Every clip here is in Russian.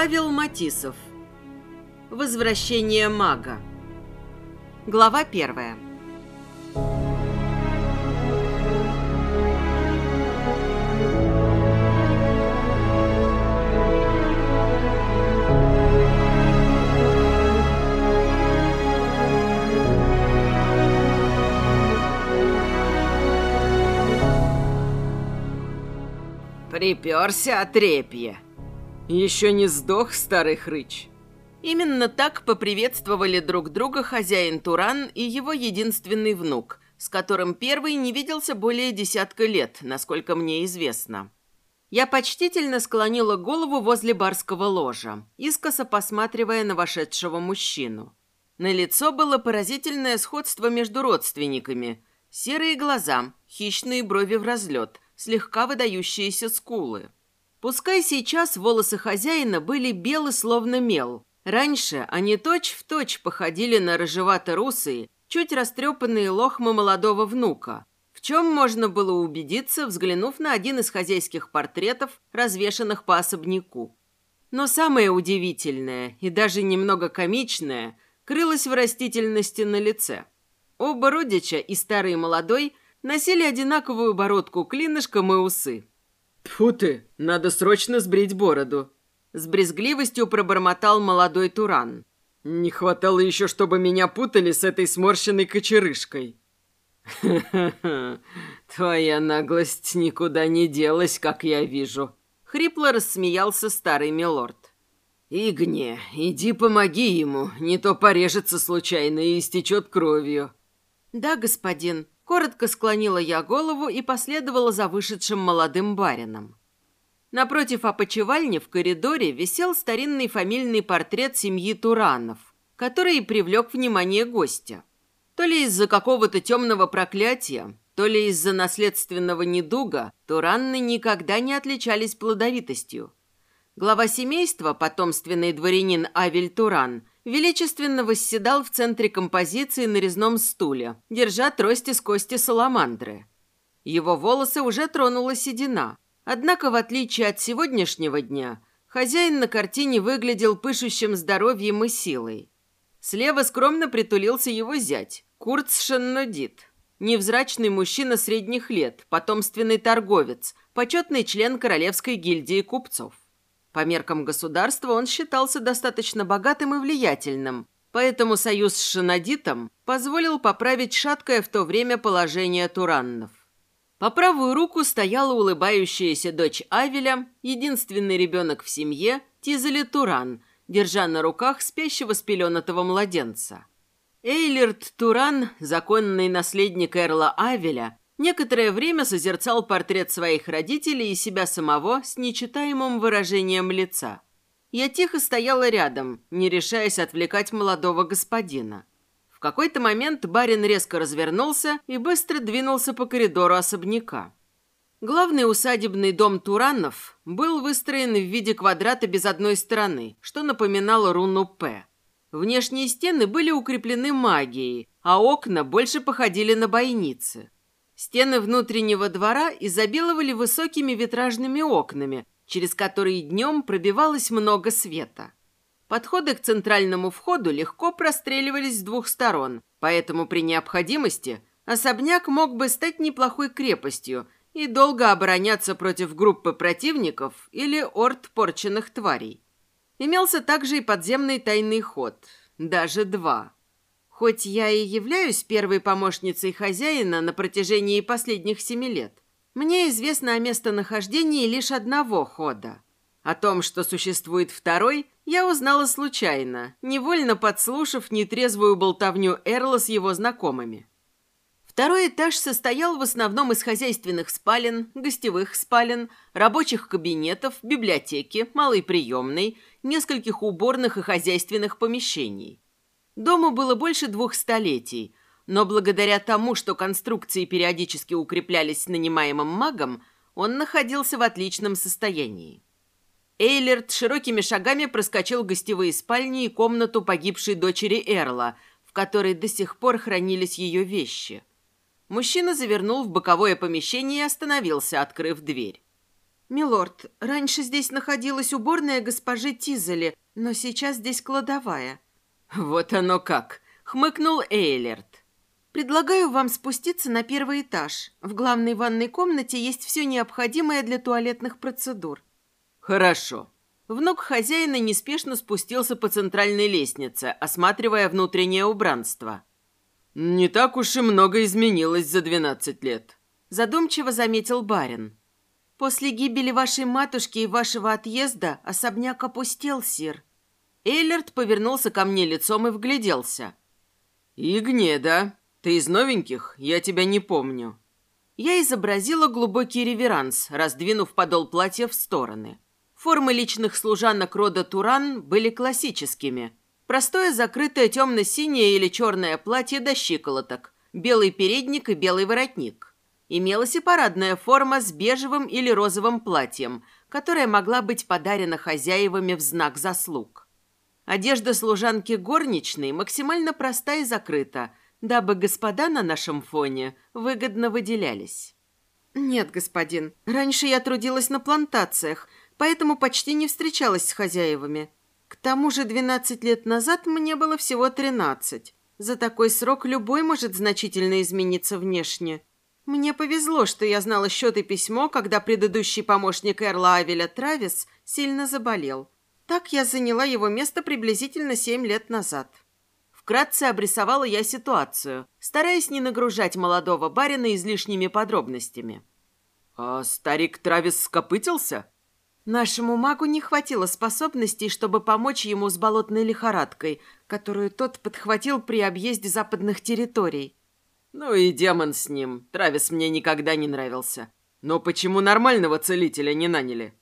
Павел Матисов. Возвращение мага. Глава первая. Приперся отрепье. Еще не сдох старый хрыч. Именно так поприветствовали друг друга хозяин Туран и его единственный внук, с которым первый не виделся более десятка лет, насколько мне известно. Я почтительно склонила голову возле барского ложа, искоса посматривая на вошедшего мужчину. На лицо было поразительное сходство между родственниками. Серые глаза, хищные брови в разлет, слегка выдающиеся скулы. Пускай сейчас волосы хозяина были белы, словно мел. Раньше они точь-в-точь точь походили на рыжевато-русые, чуть растрепанные лохмы молодого внука, в чем можно было убедиться, взглянув на один из хозяйских портретов, развешанных по особняку. Но самое удивительное и даже немного комичное крылось в растительности на лице. Оба родича, и старый и молодой, носили одинаковую бородку клинышком и усы. Тьфу ты, надо срочно сбрить бороду. С брезгливостью пробормотал молодой Туран. Не хватало еще, чтобы меня путали с этой сморщенной кочерышкой. «Ха-ха-ха, твоя наглость никуда не делась, как я вижу», — хрипло рассмеялся старый милорд. «Игне, иди помоги ему, не то порежется случайно и истечет кровью». «Да, господин», Коротко склонила я голову и последовала за вышедшим молодым барином. Напротив опочивальни в коридоре висел старинный фамильный портрет семьи Туранов, который привлек внимание гостя. То ли из-за какого-то темного проклятия, то ли из-за наследственного недуга, Туранны никогда не отличались плодовитостью. Глава семейства, потомственный дворянин Авель Туран, величественно восседал в центре композиции на резном стуле, держа трость из кости саламандры. Его волосы уже тронула седина. Однако, в отличие от сегодняшнего дня, хозяин на картине выглядел пышущим здоровьем и силой. Слева скромно притулился его зять, Курц Шеннодит. Невзрачный мужчина средних лет, потомственный торговец, почетный член Королевской гильдии купцов. По меркам государства он считался достаточно богатым и влиятельным, поэтому союз с Шинадитом позволил поправить шаткое в то время положение тураннов. По правую руку стояла улыбающаяся дочь Авеля, единственный ребенок в семье, Тизели Туран, держа на руках спящего спеленатого младенца. Эйлерт Туран, законный наследник Эрла Авеля, Некоторое время созерцал портрет своих родителей и себя самого с нечитаемым выражением лица. Я тихо стояла рядом, не решаясь отвлекать молодого господина. В какой-то момент барин резко развернулся и быстро двинулся по коридору особняка. Главный усадебный дом Туранов был выстроен в виде квадрата без одной стороны, что напоминало руну «П». Внешние стены были укреплены магией, а окна больше походили на бойницы. Стены внутреннего двора изобиловали высокими витражными окнами, через которые днем пробивалось много света. Подходы к центральному входу легко простреливались с двух сторон, поэтому при необходимости особняк мог бы стать неплохой крепостью и долго обороняться против группы противников или орд порченных тварей. Имелся также и подземный тайный ход, даже два – Хоть я и являюсь первой помощницей хозяина на протяжении последних семи лет, мне известно о местонахождении лишь одного хода. О том, что существует второй, я узнала случайно, невольно подслушав нетрезвую болтовню Эрла с его знакомыми. Второй этаж состоял в основном из хозяйственных спален, гостевых спален, рабочих кабинетов, библиотеки, малой приемной, нескольких уборных и хозяйственных помещений. Дому было больше двух столетий, но благодаря тому, что конструкции периодически укреплялись нанимаемым магом, он находился в отличном состоянии. Эйлерт широкими шагами проскочил гостевые спальни и комнату погибшей дочери Эрла, в которой до сих пор хранились ее вещи. Мужчина завернул в боковое помещение и остановился, открыв дверь. «Милорд, раньше здесь находилась уборная госпожи Тизели, но сейчас здесь кладовая». «Вот оно как!» — хмыкнул Эйлерт. «Предлагаю вам спуститься на первый этаж. В главной ванной комнате есть все необходимое для туалетных процедур». «Хорошо». Внук хозяина неспешно спустился по центральной лестнице, осматривая внутреннее убранство. «Не так уж и много изменилось за двенадцать лет», — задумчиво заметил барин. «После гибели вашей матушки и вашего отъезда особняк опустел, сир». Эйлерт повернулся ко мне лицом и вгляделся. «Игне, да? Ты из новеньких? Я тебя не помню». Я изобразила глубокий реверанс, раздвинув подол платья в стороны. Формы личных служанок рода Туран были классическими. Простое закрытое темно-синее или черное платье до щиколоток, белый передник и белый воротник. Имелась и парадная форма с бежевым или розовым платьем, которая могла быть подарена хозяевами в знак заслуг. Одежда служанки горничной максимально проста и закрыта, дабы господа на нашем фоне выгодно выделялись. «Нет, господин, раньше я трудилась на плантациях, поэтому почти не встречалась с хозяевами. К тому же 12 лет назад мне было всего 13. За такой срок любой может значительно измениться внешне. Мне повезло, что я знала счет и письмо, когда предыдущий помощник Эрла Авеля Травис сильно заболел. Так я заняла его место приблизительно семь лет назад. Вкратце обрисовала я ситуацию, стараясь не нагружать молодого барина излишними подробностями. «А старик Травис скопытился?» Нашему магу не хватило способностей, чтобы помочь ему с болотной лихорадкой, которую тот подхватил при объезде западных территорий. Ну и демон с ним. Травис мне никогда не нравился. Но почему нормального целителя не наняли?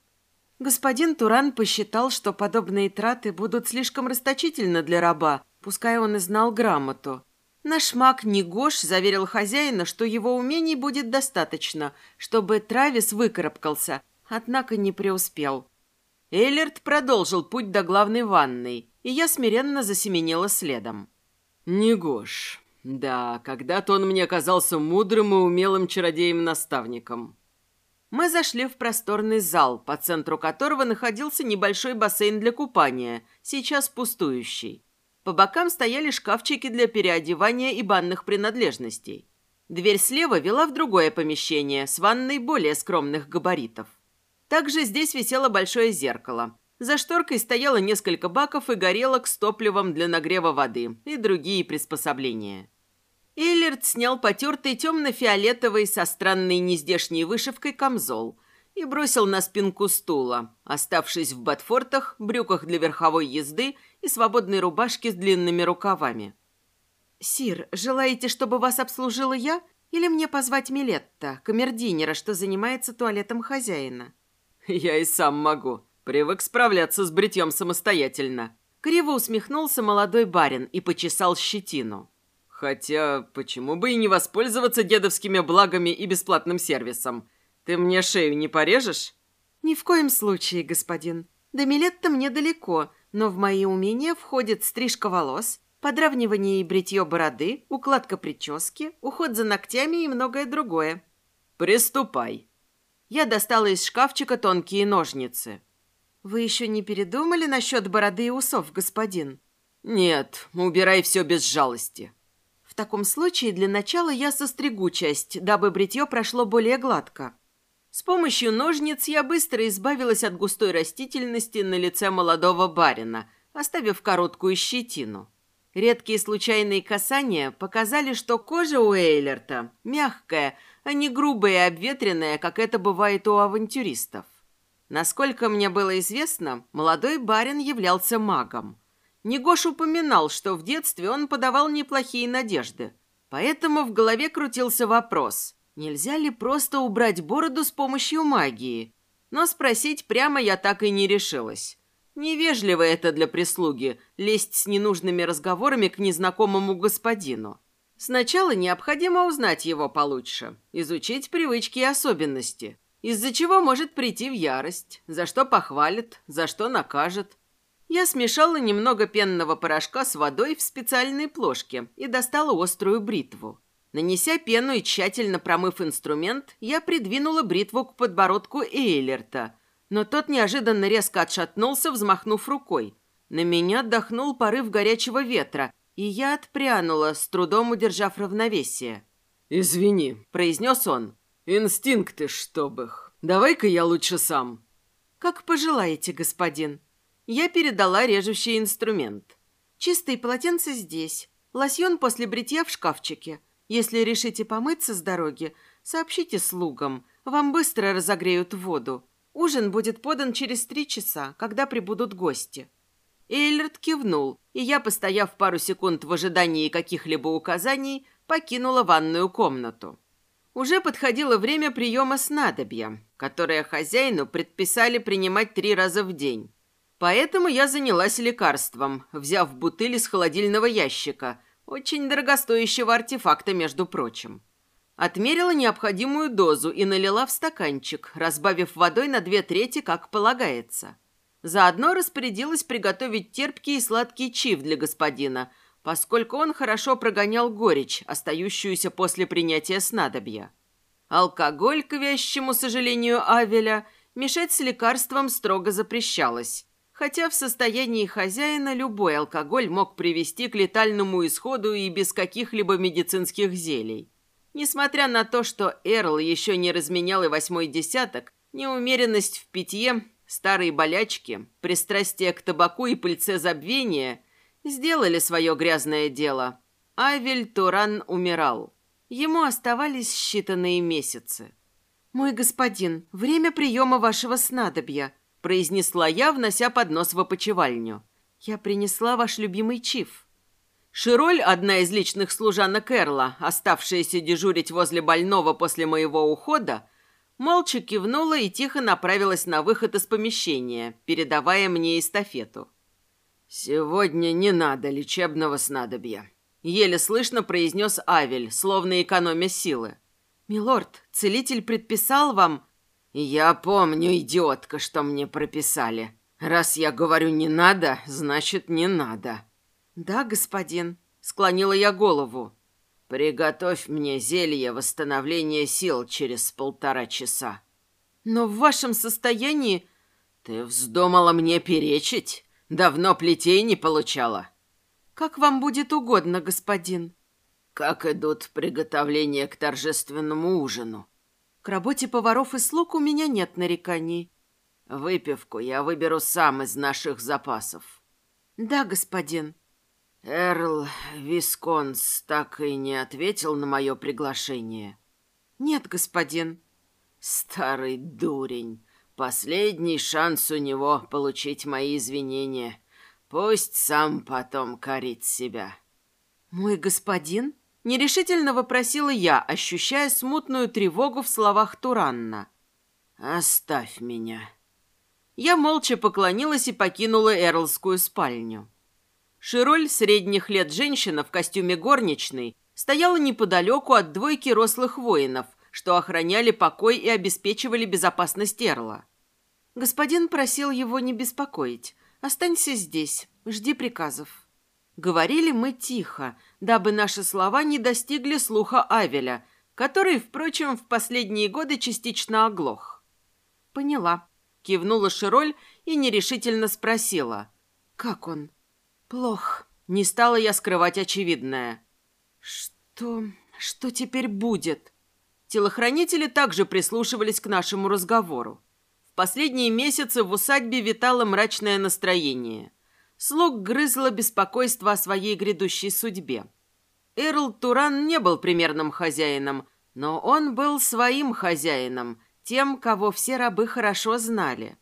Господин Туран посчитал, что подобные траты будут слишком расточительны для раба, пускай он и знал грамоту. Наш маг Негош заверил хозяина, что его умений будет достаточно, чтобы Травис выкарабкался, однако не преуспел. Эйлерт продолжил путь до главной ванной, и я смиренно засеменила следом. «Негош, да, когда-то он мне казался мудрым и умелым чародеем-наставником. Мы зашли в просторный зал, по центру которого находился небольшой бассейн для купания, сейчас пустующий. По бокам стояли шкафчики для переодевания и банных принадлежностей. Дверь слева вела в другое помещение с ванной более скромных габаритов. Также здесь висело большое зеркало. За шторкой стояло несколько баков и горелок с топливом для нагрева воды и другие приспособления. Эйлерт снял потертый темно-фиолетовый со странной нездешней вышивкой камзол и бросил на спинку стула, оставшись в ботфортах, брюках для верховой езды и свободной рубашке с длинными рукавами. «Сир, желаете, чтобы вас обслужила я? Или мне позвать Милетта, камердинера, что занимается туалетом хозяина?» «Я и сам могу. Привык справляться с бритьем самостоятельно». Криво усмехнулся молодой барин и почесал щетину. Хотя, почему бы и не воспользоваться дедовскими благами и бесплатным сервисом? Ты мне шею не порежешь? Ни в коем случае, господин. До Милетта мне далеко, но в мои умения входит стрижка волос, подравнивание и бритье бороды, укладка прически, уход за ногтями и многое другое. Приступай. Я достала из шкафчика тонкие ножницы. Вы еще не передумали насчет бороды и усов, господин? Нет, убирай все без жалости. Таком случае для начала я состригу часть, дабы бритье прошло более гладко. С помощью ножниц я быстро избавилась от густой растительности на лице молодого барина, оставив короткую щетину. Редкие случайные касания показали, что кожа у Эйлерта мягкая, а не грубая и обветренная, как это бывает у авантюристов. Насколько мне было известно, молодой барин являлся магом – Негош упоминал, что в детстве он подавал неплохие надежды. Поэтому в голове крутился вопрос, нельзя ли просто убрать бороду с помощью магии. Но спросить прямо я так и не решилась. Невежливо это для прислуги – лезть с ненужными разговорами к незнакомому господину. Сначала необходимо узнать его получше, изучить привычки и особенности, из-за чего может прийти в ярость, за что похвалит, за что накажет – я смешала немного пенного порошка с водой в специальной плошке и достала острую бритву. Нанеся пену и тщательно промыв инструмент, я придвинула бритву к подбородку Эйлерта, но тот неожиданно резко отшатнулся, взмахнув рукой. На меня отдохнул порыв горячего ветра, и я отпрянула, с трудом удержав равновесие. «Извини», — произнес он. «Инстинкты, чтоб их. Давай-ка я лучше сам». «Как пожелаете, господин». Я передала режущий инструмент. «Чистые полотенца здесь. Лосьон после бритья в шкафчике. Если решите помыться с дороги, сообщите слугам. Вам быстро разогреют воду. Ужин будет подан через три часа, когда прибудут гости». Эйлерт кивнул, и я, постояв пару секунд в ожидании каких-либо указаний, покинула ванную комнату. Уже подходило время приема снадобья, которое хозяину предписали принимать три раза в день. Поэтому я занялась лекарством, взяв бутыль из холодильного ящика, очень дорогостоящего артефакта, между прочим. Отмерила необходимую дозу и налила в стаканчик, разбавив водой на две трети, как полагается. Заодно распорядилась приготовить терпкий и сладкий чиф для господина, поскольку он хорошо прогонял горечь, остающуюся после принятия снадобья. Алкоголь, к вящему сожалению Авеля, мешать с лекарством строго запрещалось, хотя в состоянии хозяина любой алкоголь мог привести к летальному исходу и без каких-либо медицинских зелий. Несмотря на то, что Эрл еще не разменял и восьмой десяток, неумеренность в питье Старые болячки, пристрастие к табаку и пыльце забвения сделали свое грязное дело. Авель Туран умирал. Ему оставались считанные месяцы. «Мой господин, время приема вашего снадобья», произнесла я, внося поднос в опочивальню. «Я принесла ваш любимый чиф». Широль, одна из личных служанок Эрла, оставшаяся дежурить возле больного после моего ухода, Молча кивнула и тихо направилась на выход из помещения, передавая мне эстафету. «Сегодня не надо лечебного снадобья», — еле слышно произнес Авель, словно экономя силы. «Милорд, целитель предписал вам...» «Я помню, идиотка, что мне прописали. Раз я говорю «не надо», значит «не надо». «Да, господин», — склонила я голову. «Приготовь мне зелье восстановления сил через полтора часа». «Но в вашем состоянии...» «Ты вздумала мне перечить? Давно плетей не получала». «Как вам будет угодно, господин». «Как идут приготовления к торжественному ужину?» «К работе поваров и слуг у меня нет нареканий». «Выпивку я выберу сам из наших запасов». «Да, господин». Эрл Висконс так и не ответил на мое приглашение. Нет, господин. Старый дурень. Последний шанс у него получить мои извинения. Пусть сам потом корит себя. Мой господин? Нерешительно вопросила я, ощущая смутную тревогу в словах Туранна. «Оставь меня». Я молча поклонилась и покинула Эрлскую спальню. Широль, средних лет женщина в костюме горничной, стояла неподалеку от двойки рослых воинов, что охраняли покой и обеспечивали безопасность Эрла. Господин просил его не беспокоить. «Останься здесь, жди приказов». Говорили мы тихо, дабы наши слова не достигли слуха Авеля, который, впрочем, в последние годы частично оглох. «Поняла», — кивнула Широль и нерешительно спросила. «Как он?» Плохо. Не стала я скрывать очевидное. Что... что теперь будет? Телохранители также прислушивались к нашему разговору. В последние месяцы в усадьбе витало мрачное настроение. Слуг грызло беспокойство о своей грядущей судьбе. Эрл Туран не был примерным хозяином, но он был своим хозяином, тем, кого все рабы хорошо знали.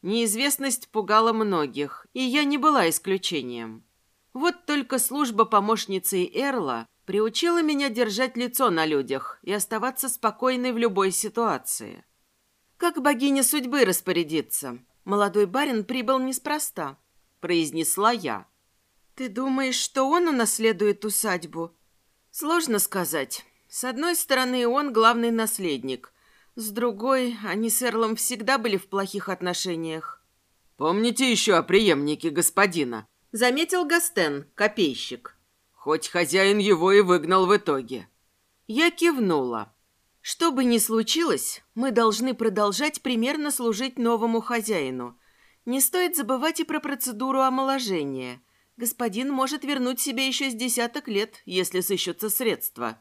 Неизвестность пугала многих, и я не была исключением. Вот только служба помощницей Эрла приучила меня держать лицо на людях и оставаться спокойной в любой ситуации. «Как богиня судьбы распорядиться? Молодой барин прибыл неспроста», — произнесла я. «Ты думаешь, что он унаследует усадьбу?» «Сложно сказать. С одной стороны, он главный наследник, с другой, они с Эрлом всегда были в плохих отношениях. «Помните еще о преемнике господина?» Заметил Гастен, копейщик. Хоть хозяин его и выгнал в итоге. Я кивнула. Что бы ни случилось, мы должны продолжать примерно служить новому хозяину. Не стоит забывать и про процедуру омоложения. Господин может вернуть себе еще с десяток лет, если сыщутся средства.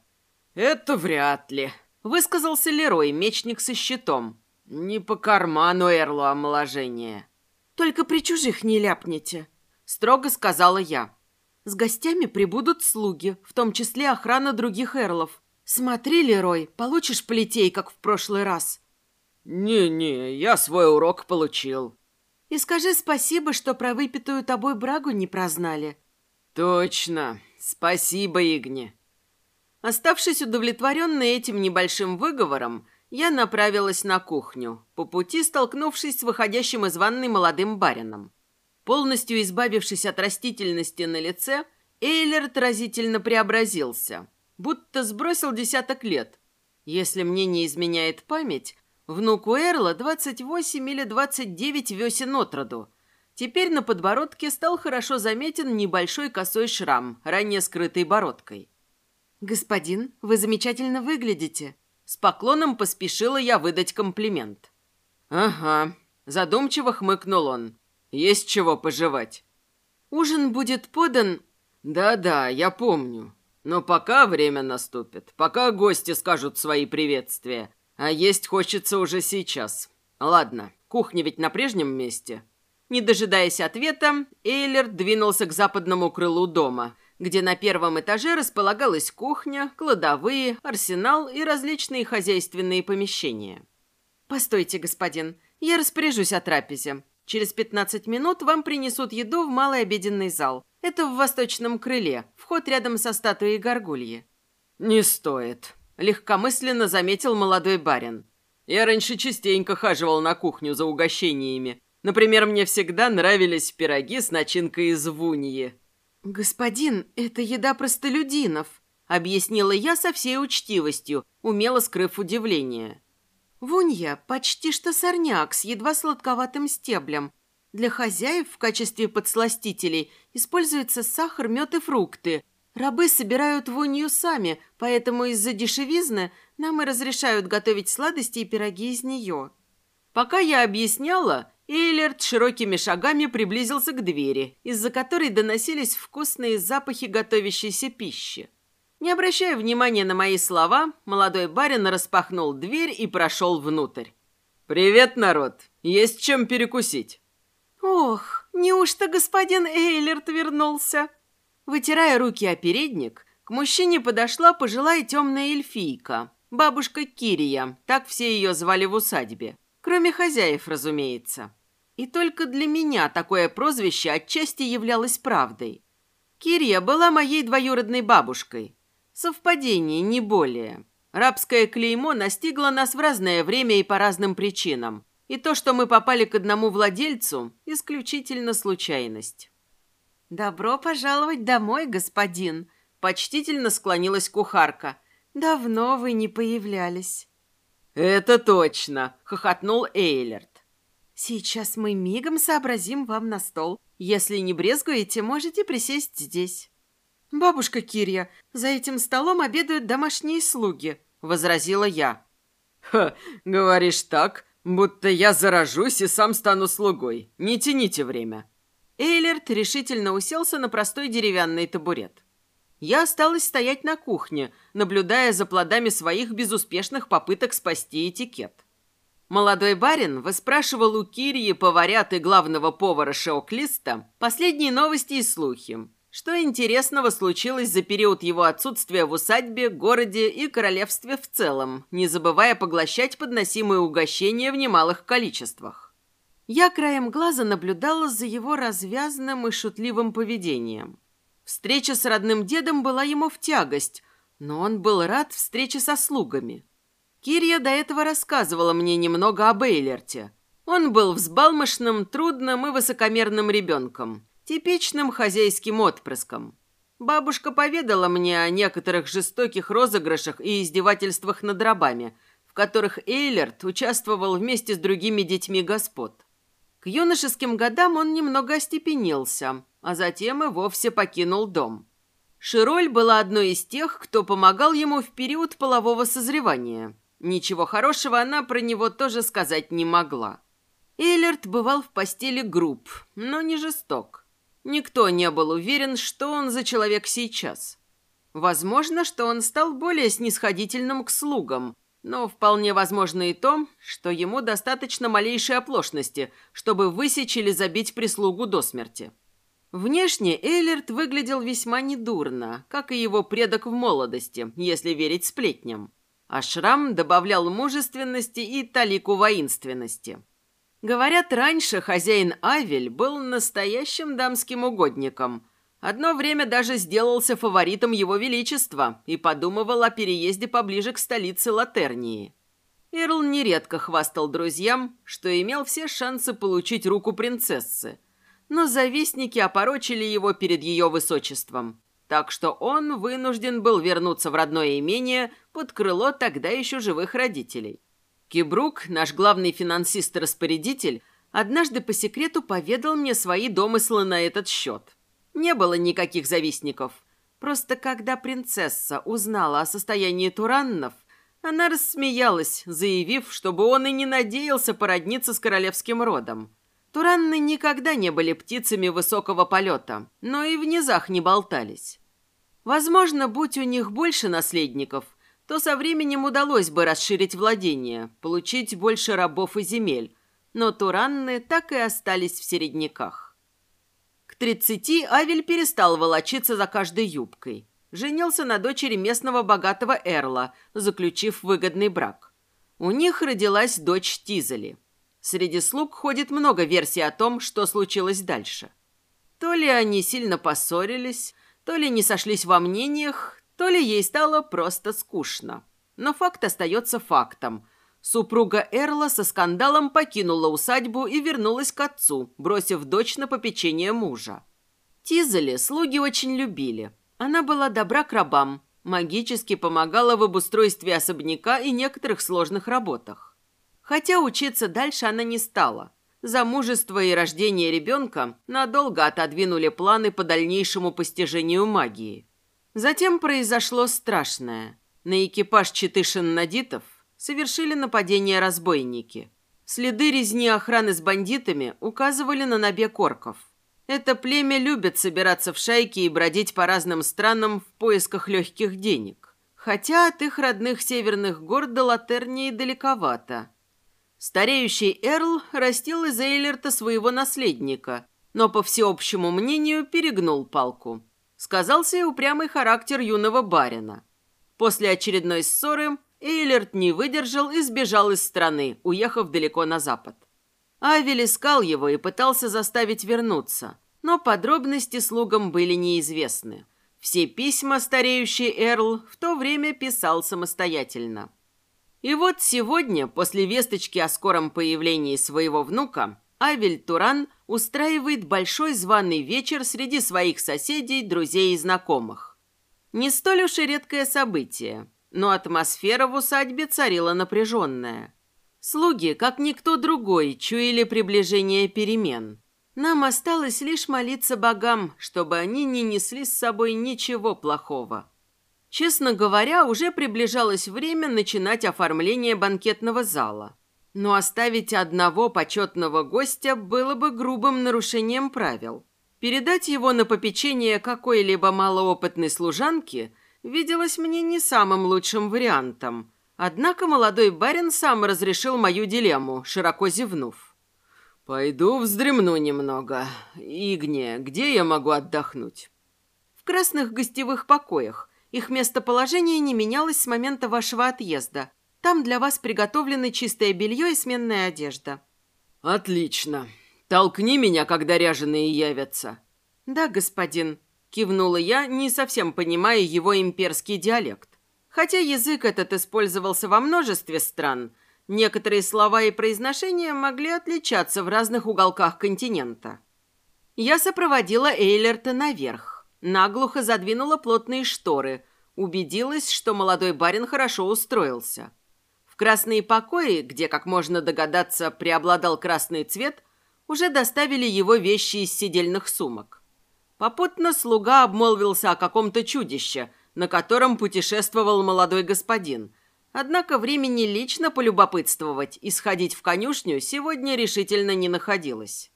«Это вряд ли», — высказался Лерой, мечник со щитом. «Не по карману Эрлу омоложение». «Только при чужих не ляпните», — строго сказала я. «С гостями прибудут слуги, в том числе охрана других эрлов. Смотри, Лерой, получишь плетей, как в прошлый раз». «Не-не, я свой урок получил». «И скажи спасибо, что про выпитую тобой брагу не прознали». «Точно. Спасибо, Игни». Оставшись удовлетворенной этим небольшим выговором, я направилась на кухню, по пути столкнувшись с выходящим из ванной молодым барином. Полностью избавившись от растительности на лице, Эйлер разительно преобразился, будто сбросил десяток лет. Если мне не изменяет память, внуку Эрла 28 или 29 весен от роду. Теперь на подбородке стал хорошо заметен небольшой косой шрам, ранее скрытый бородкой. «Господин, вы замечательно выглядите», с поклоном поспешила я выдать комплимент. «Ага», — задумчиво хмыкнул он. «Есть чего пожевать». «Ужин будет подан...» «Да-да, я помню. Но пока время наступит, пока гости скажут свои приветствия, а есть хочется уже сейчас. Ладно, кухня ведь на прежнем месте». Не дожидаясь ответа, Эйлер двинулся к западному крылу дома — где на первом этаже располагалась кухня, кладовые, арсенал и различные хозяйственные помещения. «Постойте, господин, я распоряжусь о трапезе. Через 15 минут вам принесут еду в малый обеденный зал. Это в восточном крыле, вход рядом со статуей горгульи». «Не стоит», — легкомысленно заметил молодой барин. «Я раньше частенько хаживал на кухню за угощениями. Например, мне всегда нравились пироги с начинкой из вуньи». «Господин, это еда простолюдинов», — объяснила я со всей учтивостью, умело скрыв удивление. «Вунья почти что сорняк с едва сладковатым стеблем. Для хозяев в качестве подсластителей используется сахар, мед и фрукты. Рабы собирают вунью сами, поэтому из-за дешевизны нам и разрешают готовить сладости и пироги из нее». Пока я объясняла, Эйлерт широкими шагами приблизился к двери, из-за которой доносились вкусные запахи готовящейся пищи. Не обращая внимания на мои слова, молодой барин распахнул дверь и прошел внутрь. «Привет, народ! Есть чем перекусить!» «Ох, неужто господин Эйлерт вернулся?» Вытирая руки о передник, к мужчине подошла пожилая темная эльфийка, бабушка Кирия, так все ее звали в усадьбе. Кроме хозяев, разумеется. И только для меня такое прозвище отчасти являлось правдой. Кирия была моей двоюродной бабушкой. Совпадение, не более. Рабское клеймо настигло нас в разное время и по разным причинам. И то, что мы попали к одному владельцу, исключительно случайность. «Добро пожаловать домой, господин!» Почтительно склонилась кухарка. «Давно вы не появлялись». «Это точно!» — хохотнул Эйлерт. «Сейчас мы мигом сообразим вам на стол. Если не брезгуете, можете присесть здесь». «Бабушка Кирья, за этим столом обедают домашние слуги», — возразила я. «Ха, говоришь так, будто я заражусь и сам стану слугой. Не тяните время». Эйлерт решительно уселся на простой деревянный табурет. Я осталась стоять на кухне, наблюдая за плодами своих безуспешных попыток спасти этикет. Молодой барин выспрашивал у Кирии, поварят и главного повара Шеоклиста последние новости и слухи. Что интересного случилось за период его отсутствия в усадьбе, городе и королевстве в целом, не забывая поглощать подносимые угощения в немалых количествах. Я краем глаза наблюдала за его развязным и шутливым поведением. Встреча с родным дедом была ему в тягость, но он был рад встрече со слугами. Кирия до этого рассказывала мне немного об Эйлерте. Он был взбалмошным, трудным и высокомерным ребенком, типичным хозяйским отпрыском. Бабушка поведала мне о некоторых жестоких розыгрышах и издевательствах над рабами, в которых Эйлерт участвовал вместе с другими детьми господ. К юношеским годам он немного остепенился, а затем и вовсе покинул дом. Широль была одной из тех, кто помогал ему в период полового созревания. Ничего хорошего она про него тоже сказать не могла. Эйлерт бывал в постели груб, но не жесток. Никто не был уверен, что он за человек сейчас. Возможно, что он стал более снисходительным к слугам, но вполне возможно и то, что ему достаточно малейшей оплошности, чтобы высечь или забить прислугу до смерти. Внешне Эйлерт выглядел весьма недурно, как и его предок в молодости, если верить сплетням. А шрам добавлял мужественности и талику воинственности – Говорят, раньше хозяин Авель был настоящим дамским угодником. Одно время даже сделался фаворитом его величества и подумывал о переезде поближе к столице Латернии. Эрл нередко хвастал друзьям, что имел все шансы получить руку принцессы. Но завистники опорочили его перед ее высочеством. Так что он вынужден был вернуться в родное имение под крыло тогда еще живых родителей. Кибрук, наш главный финансист и распорядитель, однажды по секрету поведал мне свои домыслы на этот счет. Не было никаких завистников. Просто когда принцесса узнала о состоянии Тураннов, она рассмеялась, заявив, чтобы он и не надеялся породниться с королевским родом. Туранны никогда не были птицами высокого полета, но и в низах не болтались. Возможно, будь у них больше наследников, то со временем удалось бы расширить владение, получить больше рабов и земель, но туранны так и остались в середняках. К тридцати Авель перестал волочиться за каждой юбкой. Женился на дочери местного богатого Эрла, заключив выгодный брак. У них родилась дочь Тизели. Среди слуг ходит много версий о том, что случилось дальше. То ли они сильно поссорились, то ли не сошлись во мнениях, то ли ей стало просто скучно. Но факт остается фактом. Супруга Эрла со скандалом покинула усадьбу и вернулась к отцу, бросив дочь на попечение мужа. Тизели слуги очень любили. Она была добра к рабам, магически помогала в обустройстве особняка и некоторых сложных работах. Хотя учиться дальше она не стала. Замужество и рождение ребенка надолго отодвинули планы по дальнейшему постижению магии. Затем произошло страшное. На экипаж Читышин-Надитов совершили нападение разбойники. Следы резни охраны с бандитами указывали на набег орков. Это племя любит собираться в шайки и бродить по разным странам в поисках легких денег. Хотя от их родных северных гор до Латернии далековато. Стареющий Эрл растил из Эйлерта своего наследника, но, по всеобщему мнению, перегнул палку – сказался и упрямый характер юного барина. После очередной ссоры Эйлерт не выдержал и сбежал из страны, уехав далеко на запад. Авель искал его и пытался заставить вернуться, но подробности слугам были неизвестны. Все письма стареющий Эрл в то время писал самостоятельно. И вот сегодня, после весточки о скором появлении своего внука, Авель Туран устраивает большой званый вечер среди своих соседей, друзей и знакомых. Не столь уж и редкое событие, но атмосфера в усадьбе царила напряженная. Слуги, как никто другой, чуяли приближение перемен. Нам осталось лишь молиться богам, чтобы они не несли с собой ничего плохого. Честно говоря, уже приближалось время начинать оформление банкетного зала – но оставить одного почетного гостя было бы грубым нарушением правил. Передать его на попечение какой-либо малоопытной служанки виделось мне не самым лучшим вариантом. Однако молодой барин сам разрешил мою дилемму, широко зевнув. «Пойду вздремну немного. Игне, где я могу отдохнуть?» «В красных гостевых покоях. Их местоположение не менялось с момента вашего отъезда. Там для вас приготовлены чистое белье и сменная одежда». «Отлично. Толкни меня, когда ряженые явятся». «Да, господин», — кивнула я, не совсем понимая его имперский диалект. Хотя язык этот использовался во множестве стран, некоторые слова и произношения могли отличаться в разных уголках континента. Я сопроводила Эйлерта наверх, наглухо задвинула плотные шторы, убедилась, что молодой барин хорошо устроился. В красные покои, где, как можно догадаться, преобладал красный цвет, уже доставили его вещи из сидельных сумок. Попутно слуга обмолвился о каком-то чудище, на котором путешествовал молодой господин. Однако времени лично полюбопытствовать и сходить в конюшню сегодня решительно не находилось.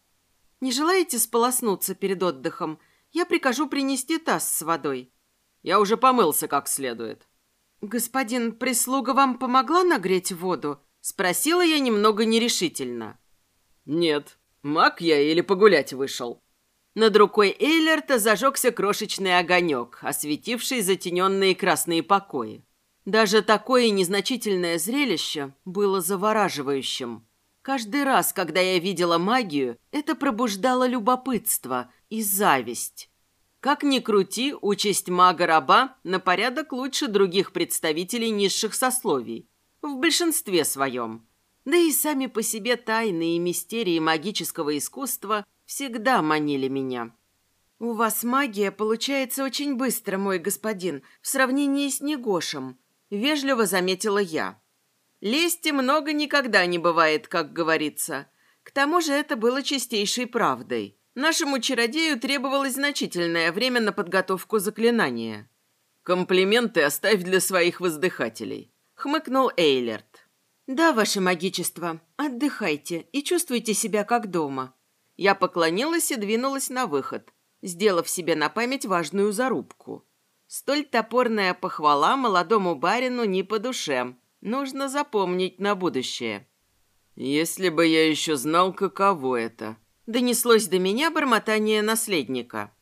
«Не желаете сполоснуться перед отдыхом? Я прикажу принести таз с водой». «Я уже помылся как следует». «Господин, прислуга вам помогла нагреть воду?» Спросила я немного нерешительно. «Нет. Маг я или погулять вышел?» Над рукой Эйлерта зажегся крошечный огонек, осветивший затененные красные покои. Даже такое незначительное зрелище было завораживающим. Каждый раз, когда я видела магию, это пробуждало любопытство и зависть. Как ни крути, участь мага-раба на порядок лучше других представителей низших сословий. В большинстве своем. Да и сами по себе тайны и мистерии магического искусства всегда манили меня. «У вас магия получается очень быстро, мой господин, в сравнении с Негошем», — вежливо заметила я. Лести много никогда не бывает, как говорится. К тому же это было чистейшей правдой. Нашему чародею требовалось значительное время на подготовку заклинания. «Комплименты оставь для своих воздыхателей», — хмыкнул Эйлерт. «Да, ваше магичество, отдыхайте и чувствуйте себя как дома», я поклонилась и двинулась на выход, сделав себе на память важную зарубку. Столь топорная похвала молодому барину не по душе. Нужно запомнить на будущее. «Если бы я еще знал, каково это», — донеслось до меня бормотание наследника.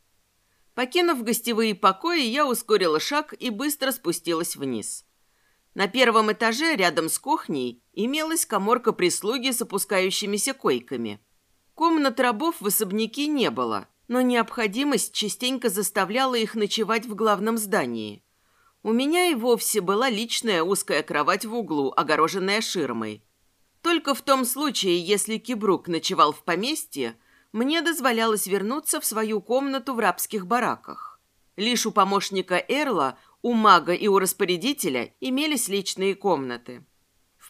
Покинув гостевые покои, я ускорила шаг и быстро спустилась вниз. На первом этаже, рядом с кухней, имелась коморка прислуги с опускающимися койками — Комнат рабов в особняке не было, но необходимость частенько заставляла их ночевать в главном здании. У меня и вовсе была личная узкая кровать в углу, огороженная ширмой. Только в том случае, если Кибрук ночевал в поместье, мне дозволялось вернуться в свою комнату в рабских бараках. Лишь у помощника Эрла, у мага и у распорядителя имелись личные комнаты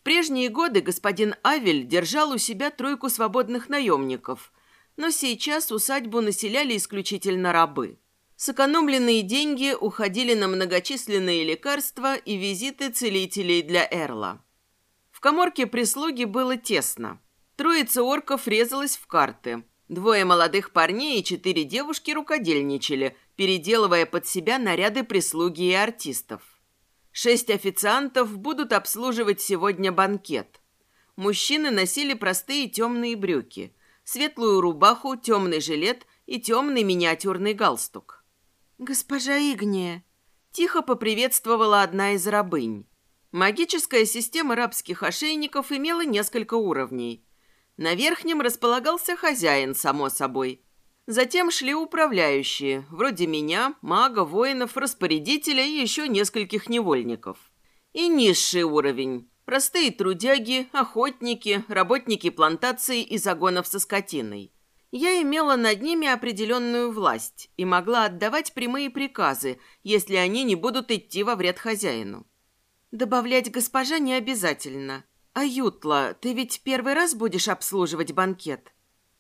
прежние годы господин Авель держал у себя тройку свободных наемников, но сейчас усадьбу населяли исключительно рабы. Сэкономленные деньги уходили на многочисленные лекарства и визиты целителей для Эрла. В коморке прислуги было тесно. Троица орков резалась в карты. Двое молодых парней и четыре девушки рукодельничали, переделывая под себя наряды прислуги и артистов. Шесть официантов будут обслуживать сегодня банкет. Мужчины носили простые темные брюки, светлую рубаху, темный жилет и темный миниатюрный галстук. «Госпожа Игния!» – тихо поприветствовала одна из рабынь. Магическая система рабских ошейников имела несколько уровней. На верхнем располагался хозяин, само собой – Затем шли управляющие, вроде меня, мага, воинов, распорядителя и еще нескольких невольников. И низший уровень. Простые трудяги, охотники, работники плантаций и загонов со скотиной. Я имела над ними определенную власть и могла отдавать прямые приказы, если они не будут идти во вред хозяину. Добавлять госпожа не обязательно. А Ютла, ты ведь первый раз будешь обслуживать банкет?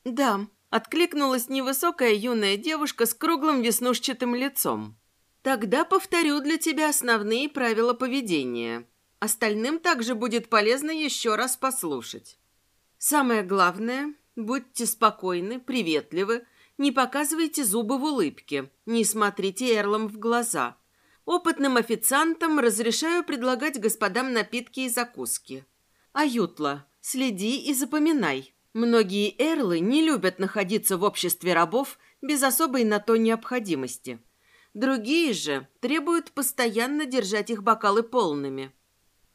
Да, Откликнулась невысокая юная девушка с круглым веснушчатым лицом. «Тогда повторю для тебя основные правила поведения. Остальным также будет полезно еще раз послушать. Самое главное – будьте спокойны, приветливы, не показывайте зубы в улыбке, не смотрите эрлом в глаза. Опытным официантам разрешаю предлагать господам напитки и закуски. Аютла, следи и запоминай». Многие эрлы не любят находиться в обществе рабов без особой на то необходимости. Другие же требуют постоянно держать их бокалы полными.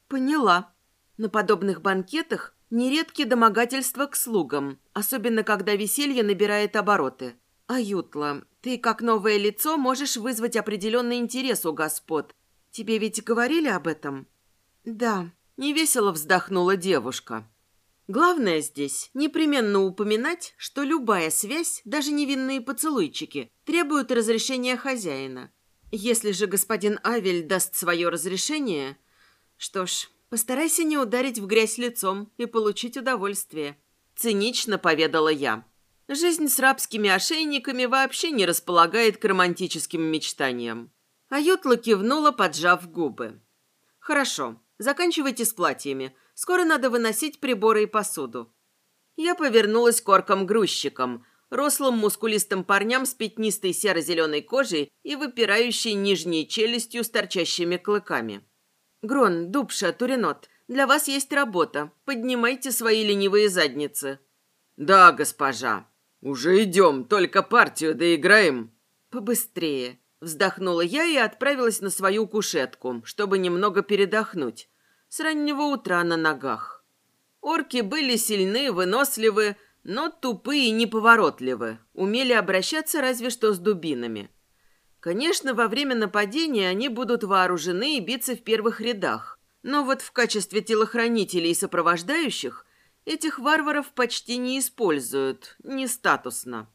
Поняла. На подобных банкетах нередки домогательства к слугам, особенно когда веселье набирает обороты. Аютла, ты как новое лицо можешь вызвать определенный интерес у господ. Тебе ведь говорили об этом? Да, невесело вздохнула девушка. Главное здесь непременно упоминать, что любая связь, даже невинные поцелуйчики, требуют разрешения хозяина. Если же господин Авель даст свое разрешение... Что ж, постарайся не ударить в грязь лицом и получить удовольствие. Цинично поведала я. Жизнь с рабскими ошейниками вообще не располагает к романтическим мечтаниям. Аютла кивнула, поджав губы. «Хорошо, заканчивайте с платьями. Скоро надо выносить приборы и посуду». Я повернулась к оркам-грузчикам, рослым мускулистым парням с пятнистой серо-зеленой кожей и выпирающей нижней челюстью с торчащими клыками. «Грон, Дубша, Туринот, для вас есть работа. Поднимайте свои ленивые задницы». «Да, госпожа. Уже идем, только партию доиграем». «Побыстрее». Вздохнула я и отправилась на свою кушетку, чтобы немного передохнуть. С раннего утра на ногах. Орки были сильны, выносливы, но тупые и неповоротливы, умели обращаться разве что с дубинами. Конечно, во время нападения они будут вооружены и биться в первых рядах, но вот в качестве телохранителей и сопровождающих этих варваров почти не используют, не статусно.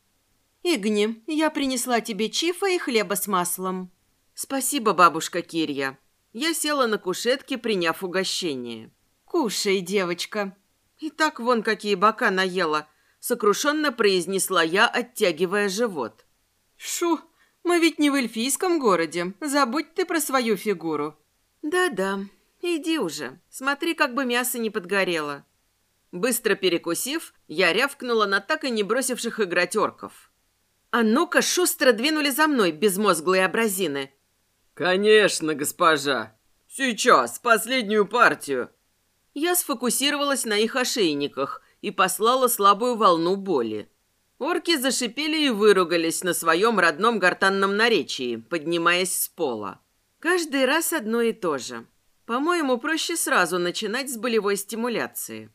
«Игни, я принесла тебе чифа и хлеба с маслом». «Спасибо, бабушка Кирья». Я села на кушетке, приняв угощение. «Кушай, девочка». «И так вон какие бока наела», — сокрушенно произнесла я, оттягивая живот. «Шу, мы ведь не в эльфийском городе. Забудь ты про свою фигуру». «Да-да, иди уже. Смотри, как бы мясо не подгорело». Быстро перекусив, я рявкнула на так и не бросивших играть орков. «А ну-ка, шустро двинули за мной, безмозглые абразины!» «Конечно, госпожа! Сейчас, последнюю партию!» Я сфокусировалась на их ошейниках и послала слабую волну боли. Орки зашипели и выругались на своем родном гортанном наречии, поднимаясь с пола. Каждый раз одно и то же. По-моему, проще сразу начинать с болевой стимуляции.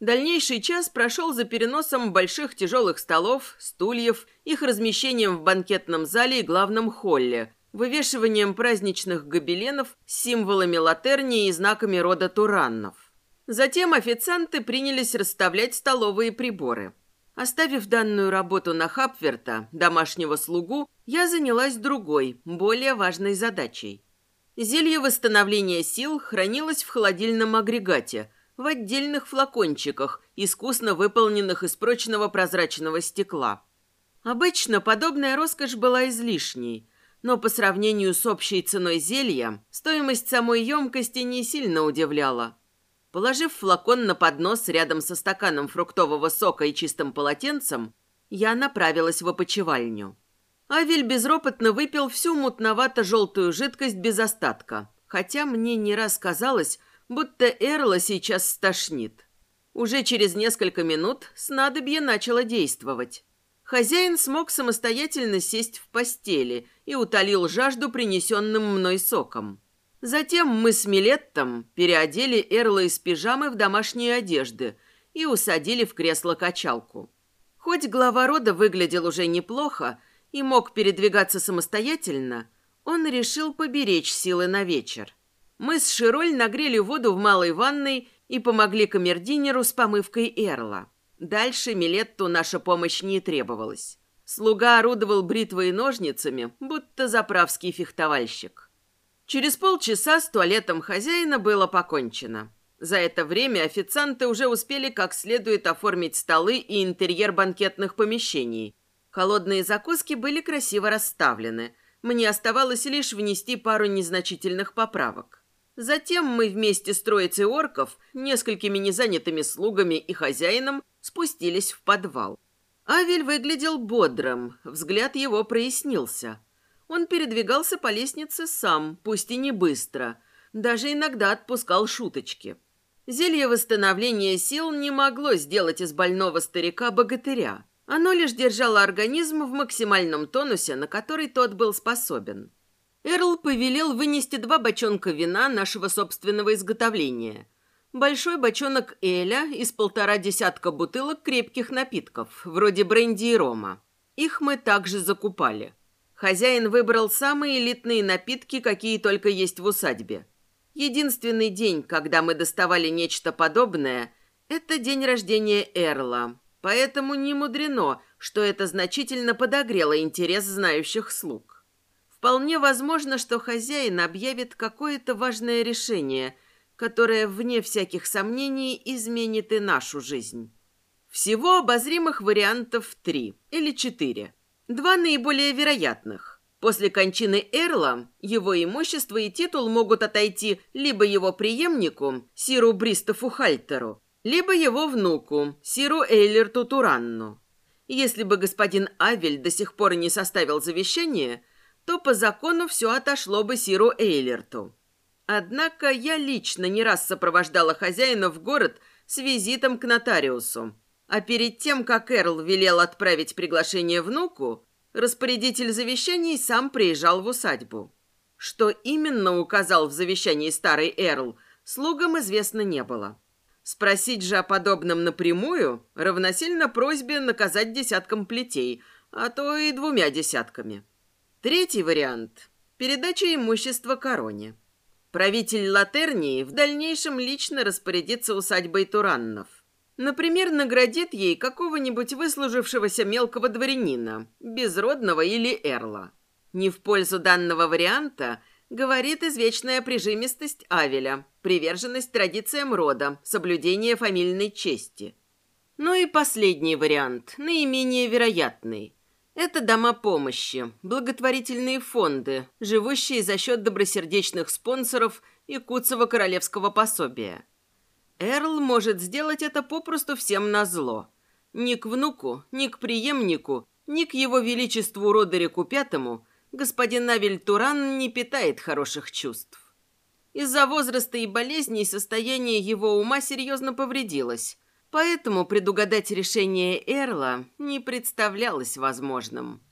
Дальнейший час прошел за переносом больших тяжелых столов, стульев, их размещением в банкетном зале и главном холле, вывешиванием праздничных гобеленов с символами латернии и знаками рода Тураннов. Затем официанты принялись расставлять столовые приборы. Оставив данную работу на Хапверта, домашнего слугу, я занялась другой, более важной задачей. Зелье восстановления сил хранилось в холодильном агрегате – в отдельных флакончиках, искусно выполненных из прочного прозрачного стекла. Обычно подобная роскошь была излишней, но по сравнению с общей ценой зелья, стоимость самой емкости не сильно удивляла. Положив флакон на поднос рядом со стаканом фруктового сока и чистым полотенцем, я направилась в опочивальню. Авель безропотно выпил всю мутновато-желтую жидкость без остатка, хотя мне не раз казалось, будто Эрла сейчас стошнит. Уже через несколько минут снадобье начало действовать. Хозяин смог самостоятельно сесть в постели и утолил жажду принесенным мной соком. Затем мы с Милеттом переодели Эрла из пижамы в домашние одежды и усадили в кресло-качалку. Хоть глава рода выглядел уже неплохо и мог передвигаться самостоятельно, он решил поберечь силы на вечер. Мы с Широль нагрели воду в малой ванной и помогли камердинеру с помывкой Эрла. Дальше Милетту наша помощь не требовалась. Слуга орудовал бритвой и ножницами, будто заправский фехтовальщик. Через полчаса с туалетом хозяина было покончено. За это время официанты уже успели как следует оформить столы и интерьер банкетных помещений. Холодные закуски были красиво расставлены. Мне оставалось лишь внести пару незначительных поправок. Затем мы вместе с троицей орков, несколькими незанятыми слугами и хозяином, спустились в подвал. Авель выглядел бодрым, взгляд его прояснился. Он передвигался по лестнице сам, пусть и не быстро, даже иногда отпускал шуточки. Зелье восстановления сил не могло сделать из больного старика богатыря. Оно лишь держало организм в максимальном тонусе, на который тот был способен. Эрл повелел вынести два бочонка вина нашего собственного изготовления. Большой бочонок Эля из полтора десятка бутылок крепких напитков, вроде бренди и рома. Их мы также закупали. Хозяин выбрал самые элитные напитки, какие только есть в усадьбе. Единственный день, когда мы доставали нечто подобное, это день рождения Эрла. Поэтому не мудрено, что это значительно подогрело интерес знающих слуг. Вполне возможно, что хозяин объявит какое-то важное решение, которое, вне всяких сомнений, изменит и нашу жизнь. Всего обозримых вариантов три или четыре. Два наиболее вероятных. После кончины Эрла его имущество и титул могут отойти либо его преемнику, Сиру Бристофу Хальтеру, либо его внуку, Сиру Эйлерту Туранну. Если бы господин Авель до сих пор не составил завещание, то по закону все отошло бы Сиру Эйлерту. Однако я лично не раз сопровождала хозяина в город с визитом к нотариусу. А перед тем, как Эрл велел отправить приглашение внуку, распорядитель завещаний сам приезжал в усадьбу. Что именно указал в завещании старый Эрл, слугам известно не было. Спросить же о подобном напрямую равносильно просьбе наказать десятком плетей, а то и двумя десятками. Третий вариант – передача имущества короне. Правитель Латернии в дальнейшем лично распорядится усадьбой Тураннов. Например, наградит ей какого-нибудь выслужившегося мелкого дворянина, безродного или эрла. Не в пользу данного варианта – говорит извечная прижимистость Авеля, приверженность традициям рода, соблюдение фамильной чести. Ну и последний вариант, наименее вероятный. Это дома помощи, благотворительные фонды, живущие за счет добросердечных спонсоров и куцого королевского пособия. Эрл может сделать это попросту всем назло. Ни к внуку, ни к преемнику, ни к его величеству Родерику Пятому господин Навель Туран не питает хороших чувств. Из-за возраста и болезней состояние его ума серьезно повредилось, поэтому предугадать решение Эрла не представлялось возможным.